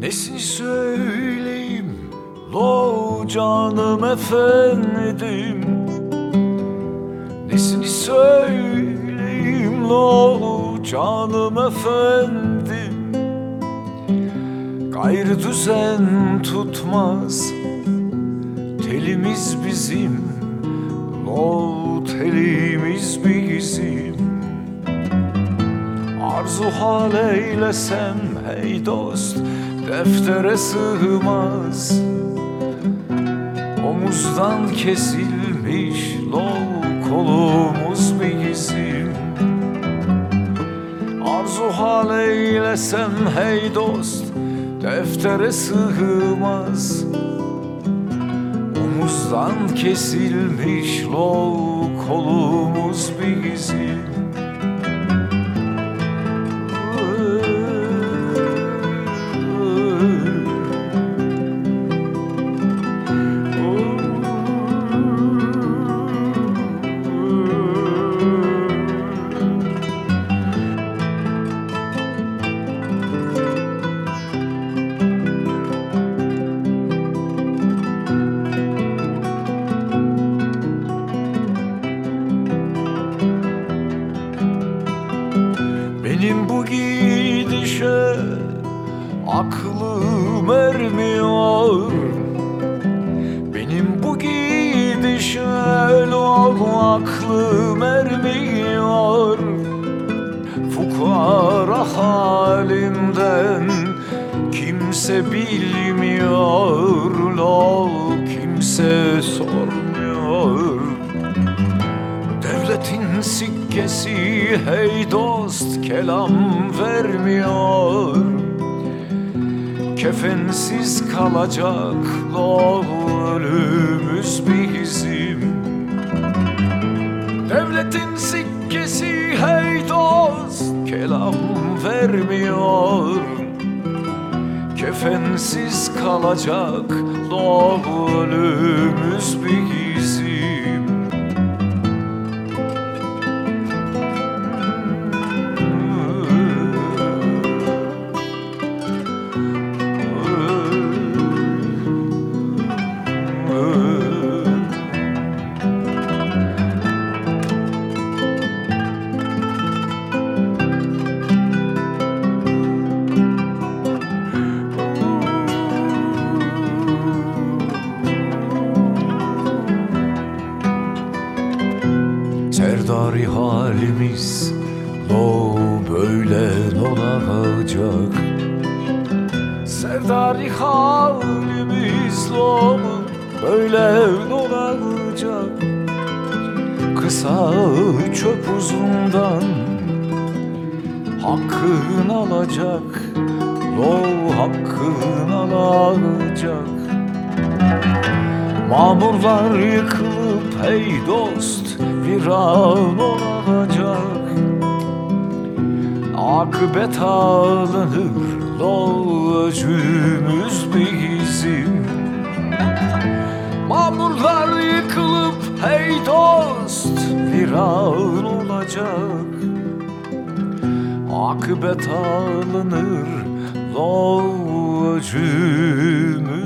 Nesini söyleyeyim? Lo canım efendim. Nesini söyleyeyim? Lo canım efendim. Gayrı düzen tutmaz. Telimiz bizim. Lo telimiz bizim. Arzu hal eylesem hey dost Deftere sığmaz. Omuzdan kesilmiş lo kolumuz bizim Arzu hal eylesem hey dost Deftere sığmaz. Omuzdan kesilmiş lo kolumuz bizim Benim bu gidişe aklım ermiyor. Benim bu gidişe lol aklım ermiyor. Fukara halimden kimse bilmiyor. Lol kimse sormuyor Devletin sikkesi hey dost kelam vermiyor. Kefensiz kalacak lo ölümüz bizim. Devletin sikkesi hey dost kelam vermiyor. Kefensiz kalacak lo ölümüz bizim Serdari halimiz lo böyle olacak Serdari halimiz lo böyle olacak Kısa çöp uzundan hakkın alacak Lo hakkın alacak. Mamurlar yıkılıp hey dost viran olacak. Akıbet alınır lo öcümüz bizim. Mamurlar yıkılıp hey dost viran olacak. Akıbet alınır lo öcümüz bizim